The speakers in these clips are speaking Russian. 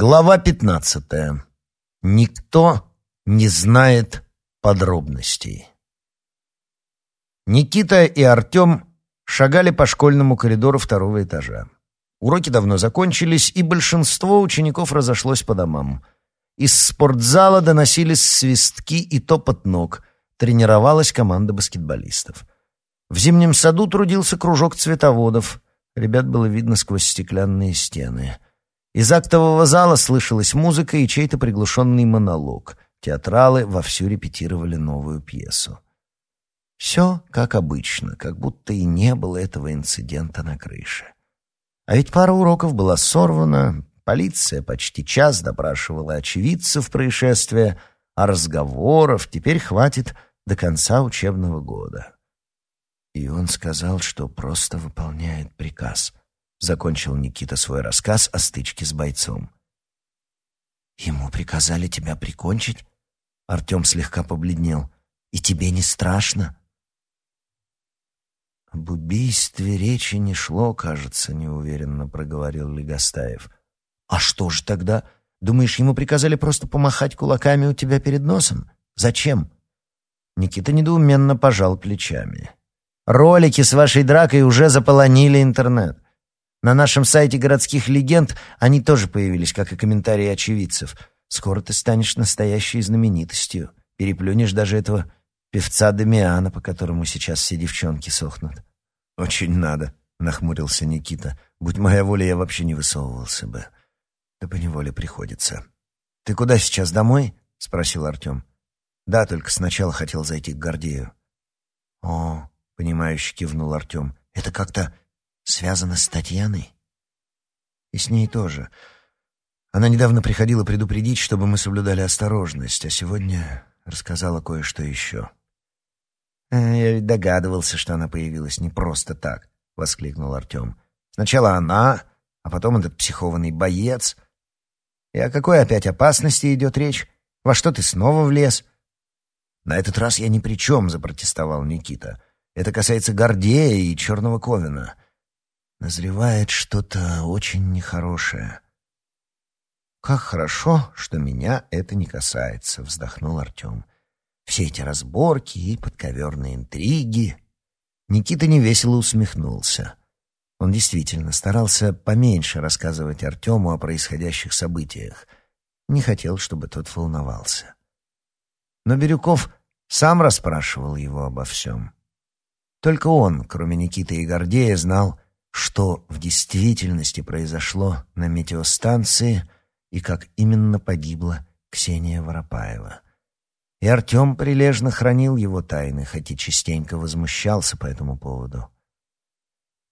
Глава пятнадцатая. Никто не знает подробностей. Никита и Артем шагали по школьному коридору второго этажа. Уроки давно закончились, и большинство учеников разошлось по домам. Из спортзала доносились свистки и топот ног. Тренировалась команда баскетболистов. В зимнем саду трудился кружок цветоводов. Ребят было видно сквозь стеклянные стены. Из актового зала слышалась музыка и чей-то приглушенный монолог. Театралы вовсю репетировали новую пьесу. Все как обычно, как будто и не было этого инцидента на крыше. А ведь пара уроков была сорвана, полиция почти час допрашивала очевидцев происшествия, а разговоров теперь хватит до конца учебного года. И он сказал, что просто выполняет приказ. Закончил Никита свой рассказ о стычке с бойцом. «Ему приказали тебя прикончить?» Артем слегка побледнел. «И тебе не страшно?» «Об убийстве речи не шло, кажется», — неуверенно проговорил Легостаев. «А что же тогда? Думаешь, ему приказали просто помахать кулаками у тебя перед носом? Зачем?» Никита недоуменно пожал плечами. «Ролики с вашей дракой уже заполонили интернет. На нашем сайте городских легенд они тоже появились, как и комментарии очевидцев. Скоро ты станешь настоящей знаменитостью. Переплюнешь даже этого певца Дамиана, по которому сейчас все девчонки сохнут. «Очень надо», — нахмурился Никита. «Будь моя воля, я вообще не высовывался бы. Да поневоле приходится». «Ты куда сейчас, домой?» — спросил Артем. «Да, только сначала хотел зайти к Гордею». «О», — понимающе кивнул Артем, — «это как-то связано с Татьяной?» «И с ней тоже. Она недавно приходила предупредить, чтобы мы соблюдали осторожность, а сегодня рассказала кое-что еще». «Э, «Я ведь догадывался, что она появилась не просто так», — воскликнул Артем. «Сначала она, а потом этот психованный боец. И о какой опять опасности идет речь? Во что ты снова влез?» «На этот раз я ни при чем», — запротестовал Никита. «Это касается Гордея и Черного Ковина. Назревает что-то очень нехорошее». «Как хорошо, что меня это не касается», — вздохнул Артем. Все эти разборки и подковерные интриги. Никита невесело усмехнулся. Он действительно старался поменьше рассказывать Артему о происходящих событиях. Не хотел, чтобы тот волновался. Но Бирюков сам расспрашивал его обо всем. Только он, кроме Никиты и Гордея, знал, что в действительности произошло на метеостанции и как именно погибла Ксения Воропаева. И Артем прилежно хранил его тайны, хоть и частенько возмущался по этому поводу.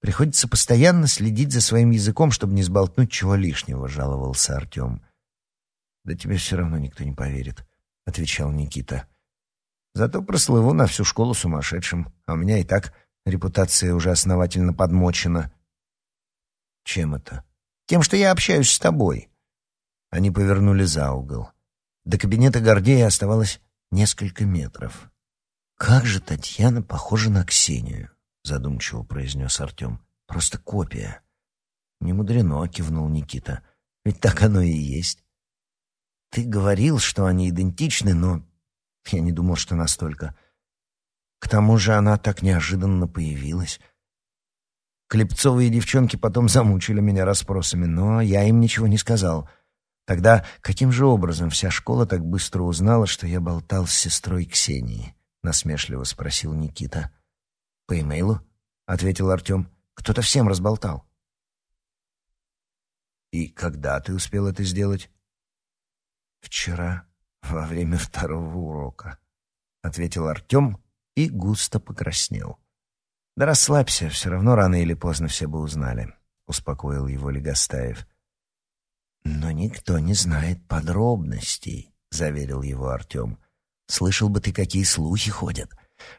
«Приходится постоянно следить за своим языком, чтобы не сболтнуть чего лишнего», — жаловался Артем. «Да тебе все равно никто не поверит», — отвечал Никита. «Зато прослыву на всю школу сумасшедшим, а у меня и так репутация уже основательно подмочена». «Чем это?» «Тем, что я общаюсь с тобой». Они повернули за угол. До кабинета Гордея оставалось несколько метров. «Как же Татьяна похожа на Ксению», — задумчиво произнес Артем. «Просто копия». «Не мудрено», — кивнул Никита. «Ведь так оно и есть». «Ты говорил, что они идентичны, но я не думал, что настолько. К тому же она так неожиданно появилась». Клепцовые девчонки потом замучили меня расспросами, но я им ничего не сказал — Тогда каким же образом вся школа так быстро узнала, что я болтал с сестрой Ксении? Насмешливо спросил Никита. По имейлу, ответил Артем. Кто-то всем разболтал. И когда ты успел это сделать? Вчера, во время второго урока, ответил Артем и густо покраснел. Да расслабься, все равно рано или поздно все бы узнали, успокоил его Легостаев. «Но никто не знает подробностей», — заверил его Артем. «Слышал бы ты, какие слухи ходят,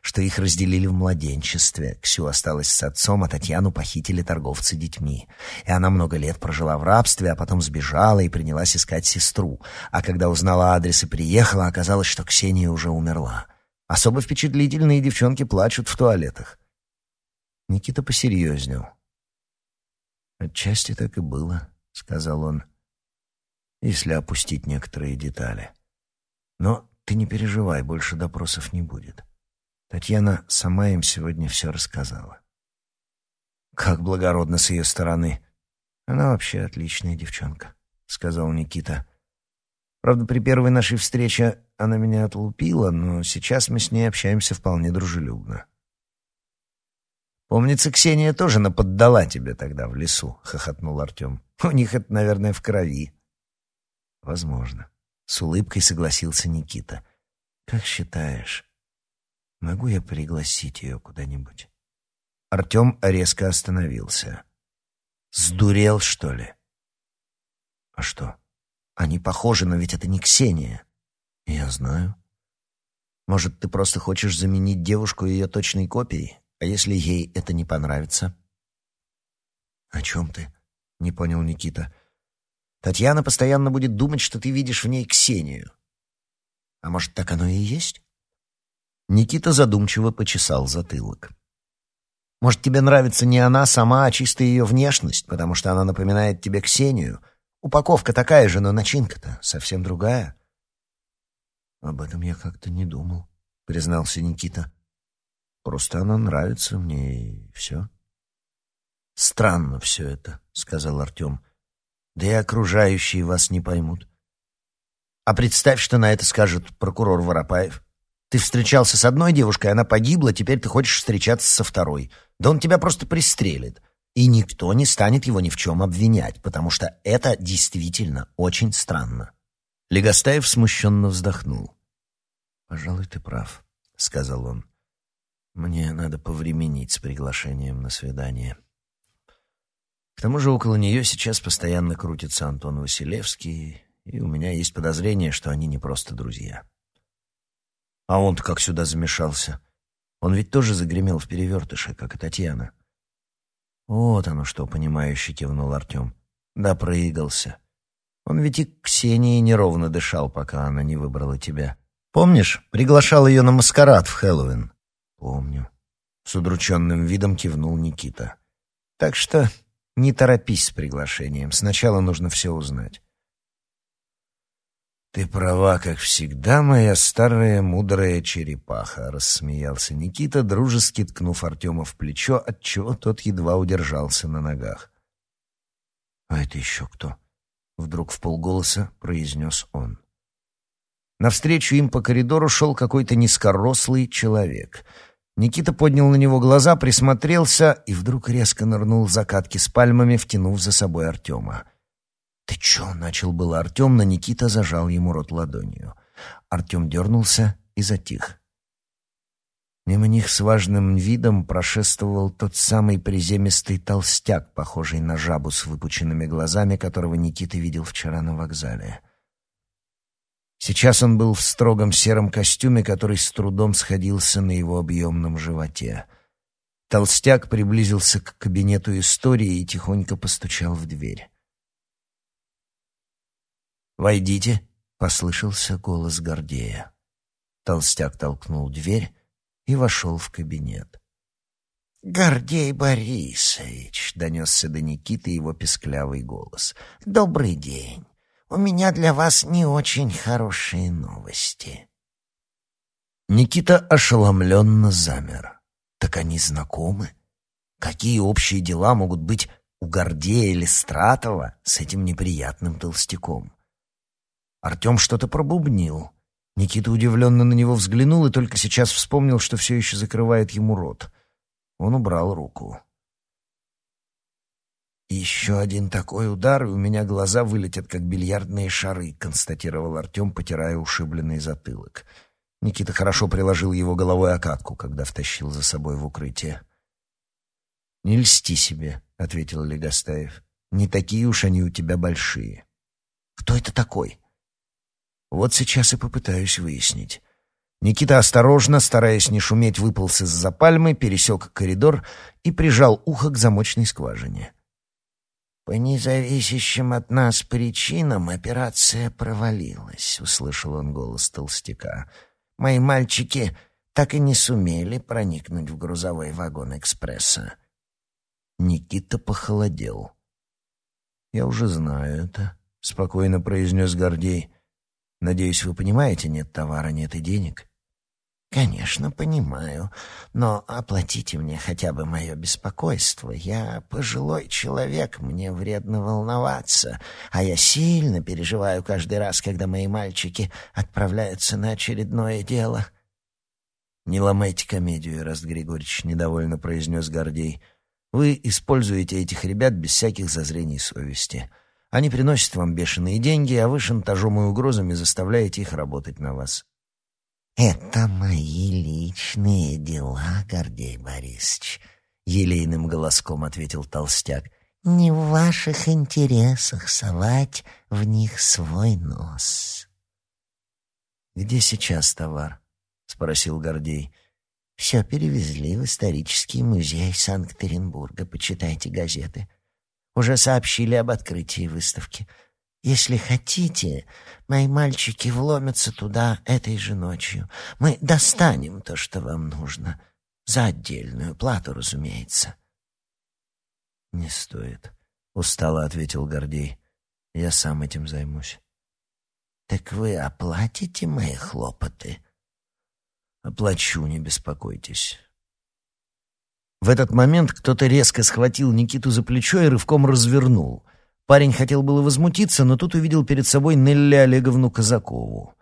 что их разделили в младенчестве. Ксю осталась с отцом, а Татьяну похитили торговцы детьми. И она много лет прожила в рабстве, а потом сбежала и принялась искать сестру. А когда узнала адрес и приехала, оказалось, что Ксения уже умерла. Особо впечатлительные девчонки плачут в туалетах». Никита посерьезнел. «Отчасти так и было», — сказал он. если опустить некоторые детали. Но ты не переживай, больше допросов не будет. Татьяна сама им сегодня все рассказала. Как благородно с ее стороны. Она вообще отличная девчонка, сказал Никита. Правда, при первой нашей встрече она меня отлупила, но сейчас мы с ней общаемся вполне дружелюбно. «Помнится, Ксения тоже наподдала тебе тогда в лесу», — хохотнул Артем. «У них это, наверное, в крови». «Возможно». С улыбкой согласился Никита. «Как считаешь, могу я пригласить ее куда-нибудь?» Артем резко остановился. «Сдурел, что ли?» «А что? Они похожи, но ведь это не Ксения». «Я знаю». «Может, ты просто хочешь заменить девушку ее точной копией? А если ей это не понравится?» «О чем ты?» — не понял Никита. «Татьяна постоянно будет думать, что ты видишь в ней Ксению. А может, так оно и есть?» Никита задумчиво почесал затылок. «Может, тебе нравится не она сама, а чисто ее внешность, потому что она напоминает тебе Ксению? Упаковка такая же, но начинка-то совсем другая». «Об этом я как-то не думал», — признался Никита. «Просто она нравится мне, и все». «Странно все это», — сказал Артем. «Да и окружающие вас не поймут». «А представь, что на это скажет прокурор Воропаев. Ты встречался с одной девушкой, она погибла, теперь ты хочешь встречаться со второй. Да он тебя просто пристрелит. И никто не станет его ни в чем обвинять, потому что это действительно очень странно». Легостаев смущенно вздохнул. «Пожалуй, ты прав», — сказал он. «Мне надо повременить с приглашением на свидание». К тому же около нее сейчас постоянно крутится Антон Василевский, и у меня есть подозрение, что они не просто друзья. А он-то как сюда замешался? Он ведь тоже загремел в перевертыше, как и Татьяна. Вот оно что, понимающе кивнул Артем. Да, проигался. Он ведь и к Ксении неровно дышал, пока она не выбрала тебя. Помнишь, приглашал ее на маскарад в Хэллоуин? Помню. С удрученным видом кивнул Никита. Так что не торопись с приглашением. Сначала нужно все узнать. «Ты права, как всегда, моя старая мудрая черепаха», — рассмеялся Никита, дружески ткнув Артема в плечо, отчего тот едва удержался на ногах. «А это еще кто?» — вдруг в полголоса произнес он. Навстречу им по коридору шел какой-то низкорослый человек. Никита поднял на него глаза, присмотрелся и вдруг резко нырнул в закатки с пальмами, втянув за собой Артема. «Ты чё?» — начал было Артем, но Никита зажал ему рот ладонью. Артем дернулся и затих. Мимо них с важным видом прошествовал тот самый приземистый толстяк, похожий на жабу с выпученными глазами, которого Никита видел вчера на вокзале. Сейчас он был в строгом сером костюме, который с трудом сходился на его объемном животе. Толстяк приблизился к кабинету истории и тихонько постучал в дверь. «Войдите», — послышался голос Гордея. Толстяк толкнул дверь и вошел в кабинет. «Гордей Борисович», — донесся до Никиты его песклявый голос, — «добрый день. У меня для вас не очень хорошие новости». Никита ошеломленно замер. «Так они знакомы? Какие общие дела могут быть у Гордея или Стратова с этим неприятным толстяком?» Артем что-то пробубнил. Никита удивленно на него взглянул и только сейчас вспомнил, что все еще закрывает ему рот. Он убрал руку. «Еще один такой удар, и у меня глаза вылетят, как бильярдные шары», — констатировал Артем, потирая ушибленный затылок. Никита хорошо приложил его головой о катку, когда втащил за собой в укрытие. «Не льсти себе», — ответил Легостаев. «Не такие уж они у тебя большие». «Кто это такой?» Вот сейчас и попытаюсь выяснить. Никита осторожно, стараясь не шуметь, выполз из-за пальмы, пересек коридор и прижал ухо к замочной скважине. «По независящим от нас причинам операция провалилась», — услышал он голос толстяка. «Мои мальчики так и не сумели проникнуть в грузовой вагон экспресса». Никита похолодел. «Я уже знаю это», — спокойно произнес Гордей. «Надеюсь, вы понимаете, нет товара, нет и денег». «Конечно, понимаю, но оплатите мне хотя бы мое беспокойство. Я пожилой человек, мне вредно волноваться, а я сильно переживаю каждый раз, когда мои мальчики отправляются на очередное дело». «Не ломайте комедию, Раст Григорьевич», — недовольно произнес Гордей. «Вы используете этих ребят без всяких зазрений совести. Они приносят вам бешеные деньги, а вы шантажом и угрозами заставляете их работать на вас». «Это мои личные дела, Гордей Борисович», — елейным голоском ответил толстяк. «Не в ваших интересах совать в них свой нос». «Где сейчас товар?» — спросил Гордей. «Все перевезли в исторический музей Санкт-Петербурга. Почитайте газеты. Уже сообщили об открытии выставки». Если хотите, мои мальчики вломятся туда этой же ночью. Мы достанем то, что вам нужно. За отдельную плату, разумеется. Не стоит, устало ответил Гордей. Я сам этим займусь. Так вы оплатите мои хлопоты? Оплачу, не беспокойтесь. В этот момент кто-то резко схватил Никиту за плечо и рывком развернул — Парень хотел было возмутиться, но тут увидел перед собой Нелли Олеговну Казакову.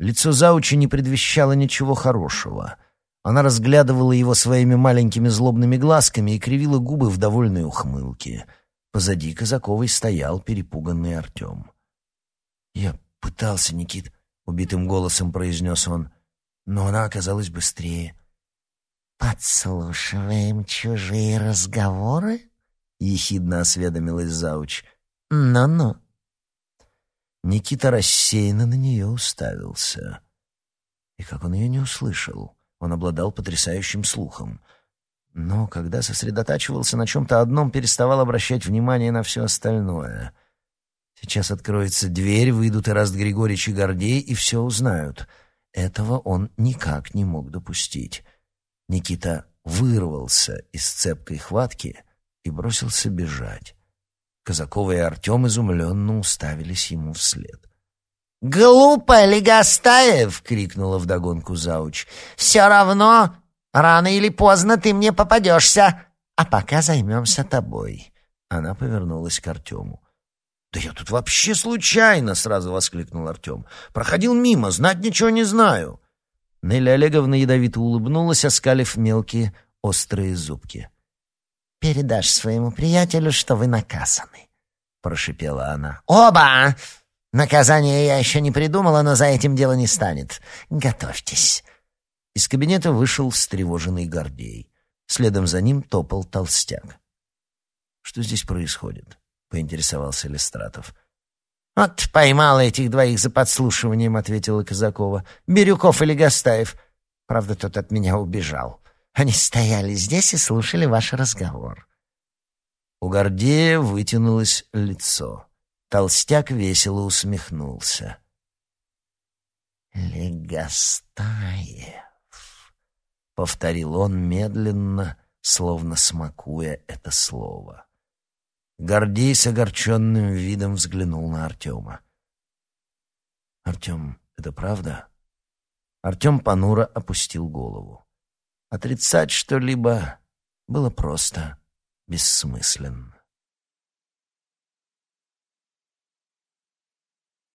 Лицо заучи не предвещало ничего хорошего. Она разглядывала его своими маленькими злобными глазками и кривила губы в довольной ухмылке. Позади Казаковой стоял перепуганный Артем. «Я пытался, Никит», — убитым голосом произнес он, — «но она оказалась быстрее». «Подслушиваем чужие разговоры?» — ехидно осведомилась зауч. «Ну-ну». Никита рассеянно на нее уставился. И как он ее не услышал? Он обладал потрясающим слухом. Но когда сосредотачивался на чем-то одном, переставал обращать внимание на все остальное. Сейчас откроется дверь, выйдут и Раст Григорьевич и Гордей, и все узнают. Этого он никак не мог допустить. Никита вырвался из цепкой хватки и бросился бежать. Казакова и Артем изумленно уставились ему вслед. «Глупо, Легостаев!» — крикнула вдогонку Зауч. «Все равно, рано или поздно ты мне попадешься, а пока займемся тобой». Она повернулась к Артему. «Да я тут вообще случайно!» — сразу воскликнул Артем. «Проходил мимо, знать ничего не знаю». Нелли Олеговна ядовито улыбнулась, оскалив мелкие острые зубки передашь своему приятелю, что вы наказаны», — прошипела она. «Оба! Наказание я еще не придумала, но за этим дело не станет. Готовьтесь». Из кабинета вышел встревоженный Гордей. Следом за ним топал толстяк. «Что здесь происходит?» — поинтересовался Листратов. «Вот поймала этих двоих за подслушиванием», — ответила Казакова. «Бирюков или Гастаев. Правда, тот от меня убежал». Они стояли здесь и слушали ваш разговор. У Гордея вытянулось лицо. Толстяк весело усмехнулся. «Легостаев», — повторил он медленно, словно смакуя это слово. Гордей с огорченным видом взглянул на Артема. «Артем, это правда?» Артем понуро опустил голову. Отрицать что-либо было просто бессмысленно.